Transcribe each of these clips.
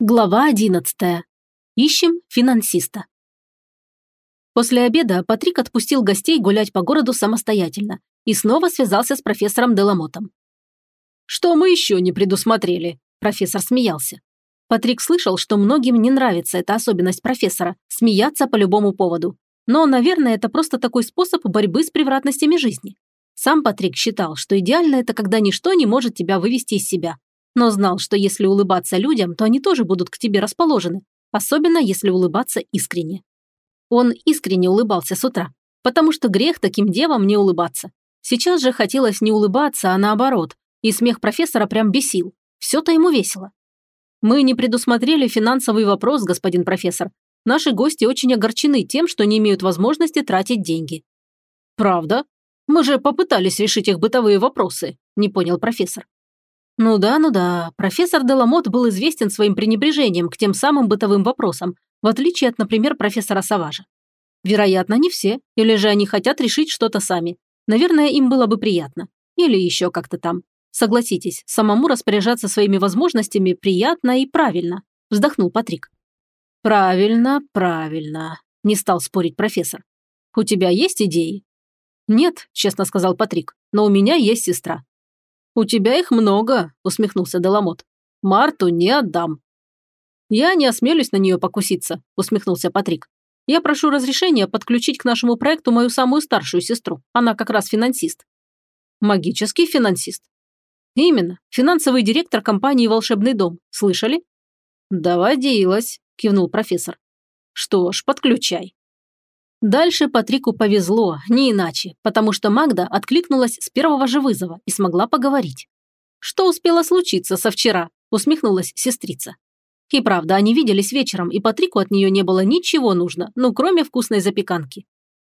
Глава 11. Ищем финансиста. После обеда Патрик отпустил гостей гулять по городу самостоятельно и снова связался с профессором Деламотом. «Что мы еще не предусмотрели?» – профессор смеялся. Патрик слышал, что многим не нравится эта особенность профессора – смеяться по любому поводу. Но, наверное, это просто такой способ борьбы с превратностями жизни. Сам Патрик считал, что идеально это когда ничто не может тебя вывести из себя, но знал, что если улыбаться людям, то они тоже будут к тебе расположены, особенно если улыбаться искренне. Он искренне улыбался с утра, потому что грех таким девам не улыбаться. Сейчас же хотелось не улыбаться, а наоборот, и смех профессора прям бесил. Все-то ему весело. Мы не предусмотрели финансовый вопрос, господин профессор. Наши гости очень огорчены тем, что не имеют возможности тратить деньги. Правда? Мы же попытались решить их бытовые вопросы, не понял профессор. Ну да, ну да, профессор Деламот был известен своим пренебрежением к тем самым бытовым вопросам, в отличие от, например, профессора Саважа. Вероятно, не все, или же они хотят решить что-то сами. Наверное, им было бы приятно. Или еще как-то там. Согласитесь, самому распоряжаться своими возможностями приятно и правильно, вздохнул Патрик. Правильно, правильно, не стал спорить профессор. У тебя есть идеи? Нет, честно сказал Патрик, но у меня есть сестра. «У тебя их много», – усмехнулся Деламот. «Марту не отдам». «Я не осмелюсь на нее покуситься», – усмехнулся Патрик. «Я прошу разрешения подключить к нашему проекту мою самую старшую сестру. Она как раз финансист». «Магический финансист?» «Именно. Финансовый директор компании «Волшебный дом». Слышали?» «Доводилось», – кивнул профессор. «Что ж, подключай». Дальше Патрику повезло, не иначе, потому что Магда откликнулась с первого же вызова и смогла поговорить. «Что успело случиться со вчера?» – усмехнулась сестрица. И правда, они виделись вечером, и Патрику от нее не было ничего нужно, ну кроме вкусной запеканки.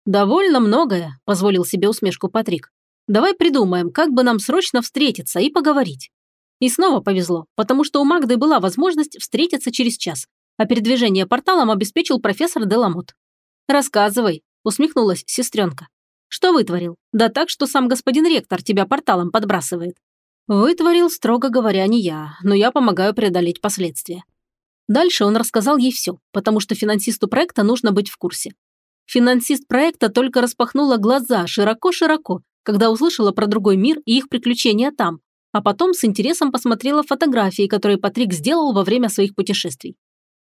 «Довольно многое», – позволил себе усмешку Патрик. «Давай придумаем, как бы нам срочно встретиться и поговорить». И снова повезло, потому что у Магды была возможность встретиться через час, а передвижение порталом обеспечил профессор Деламот. «Рассказывай», – усмехнулась сестренка. «Что вытворил? Да так, что сам господин ректор тебя порталом подбрасывает». Вытворил, строго говоря, не я, но я помогаю преодолеть последствия. Дальше он рассказал ей все, потому что финансисту проекта нужно быть в курсе. Финансист проекта только распахнула глаза широко-широко, когда услышала про другой мир и их приключения там, а потом с интересом посмотрела фотографии, которые Патрик сделал во время своих путешествий.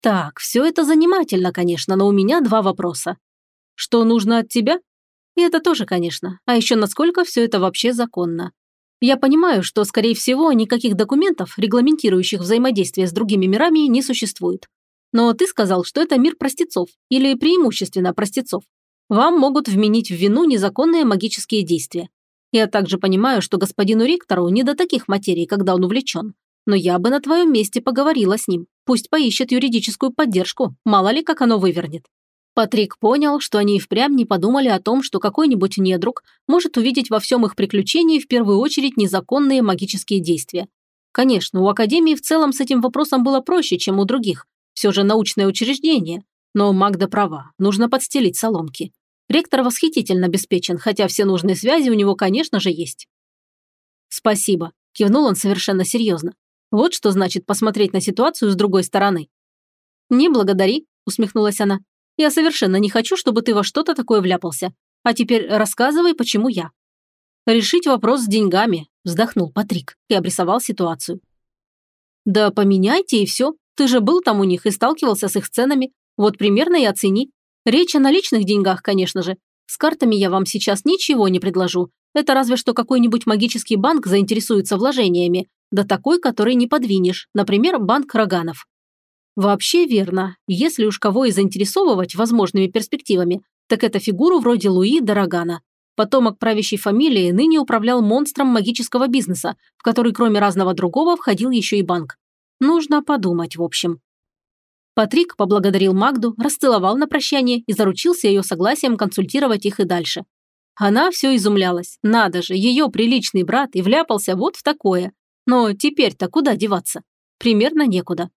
Так, все это занимательно, конечно, но у меня два вопроса. Что нужно от тебя? И это тоже, конечно. А еще насколько все это вообще законно. Я понимаю, что, скорее всего, никаких документов, регламентирующих взаимодействие с другими мирами, не существует. Но ты сказал, что это мир простецов, или преимущественно простецов. Вам могут вменить в вину незаконные магические действия. Я также понимаю, что господину ректору не до таких материй, когда он увлечен. Но я бы на твоем месте поговорила с ним. Пусть поищет юридическую поддержку, мало ли как оно вывернет. Патрик понял, что они и впрямь не подумали о том, что какой-нибудь недруг может увидеть во всем их приключении в первую очередь незаконные магические действия. Конечно, у Академии в целом с этим вопросом было проще, чем у других. Все же научное учреждение. Но Магда права, нужно подстелить соломки. Ректор восхитительно обеспечен, хотя все нужные связи у него, конечно же, есть. «Спасибо», – кивнул он совершенно серьезно. Вот что значит посмотреть на ситуацию с другой стороны. «Не благодари», – усмехнулась она. «Я совершенно не хочу, чтобы ты во что-то такое вляпался. А теперь рассказывай, почему я». «Решить вопрос с деньгами», – вздохнул Патрик и обрисовал ситуацию. «Да поменяйте и все. Ты же был там у них и сталкивался с их ценами. Вот примерно и оцени. Речь о наличных деньгах, конечно же. С картами я вам сейчас ничего не предложу. Это разве что какой-нибудь магический банк заинтересуется вложениями, да такой, который не подвинешь, например, банк Роганов. Вообще верно. Если уж кого и заинтересовывать возможными перспективами, так это фигуру вроде Луи Дорогана. Потомок правящей фамилии ныне управлял монстром магического бизнеса, в который кроме разного другого входил еще и банк. Нужно подумать, в общем. Патрик поблагодарил Магду, расцеловал на прощание и заручился ее согласием консультировать их и дальше. Она все изумлялась. Надо же, ее приличный брат и вляпался вот в такое. Но теперь-то куда деваться? Примерно некуда.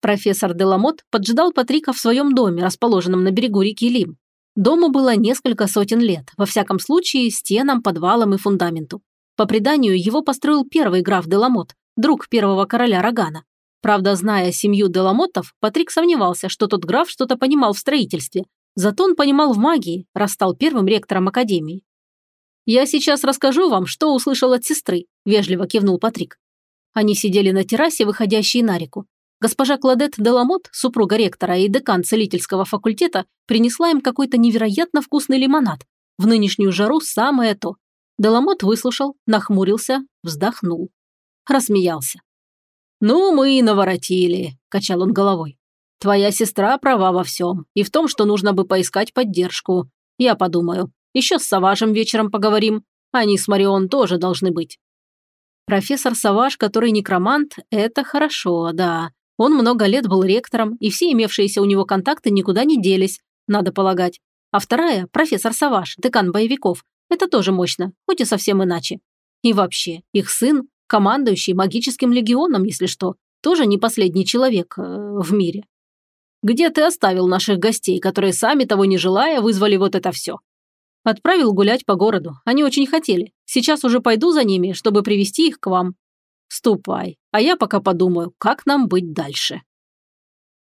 Профессор Деламот поджидал Патрика в своем доме, расположенном на берегу реки Лим. Дому было несколько сотен лет, во всяком случае, стенам, подвалам и фундаменту. По преданию, его построил первый граф Деламот, друг первого короля Рогана. Правда, зная семью Деламоттов, Патрик сомневался, что тот граф что-то понимал в строительстве. Зато он понимал в магии, раз стал первым ректором академии. «Я сейчас расскажу вам, что услышал от сестры», – вежливо кивнул Патрик. Они сидели на террасе, выходящей на реку. Госпожа Кладет Деламот, супруга ректора и декан целительского факультета, принесла им какой-то невероятно вкусный лимонад. В нынешнюю жару самое то. Деламот выслушал, нахмурился, вздохнул. Рассмеялся. «Ну, мы и наворотили», – качал он головой. «Твоя сестра права во всем, и в том, что нужно бы поискать поддержку. Я подумаю. Еще с Саважем вечером поговорим. Они с Марион тоже должны быть». Профессор Саваж, который некромант, это хорошо, да. Он много лет был ректором, и все имевшиеся у него контакты никуда не делись, надо полагать. А вторая, профессор Саваш, декан боевиков, это тоже мощно, хоть и совсем иначе. И вообще, их сын, командующий магическим легионом, если что, тоже не последний человек э, в мире. Где ты оставил наших гостей, которые сами того не желая вызвали вот это все? Отправил гулять по городу. Они очень хотели. Сейчас уже пойду за ними, чтобы привести их к вам. Ступай, а я пока подумаю, как нам быть дальше.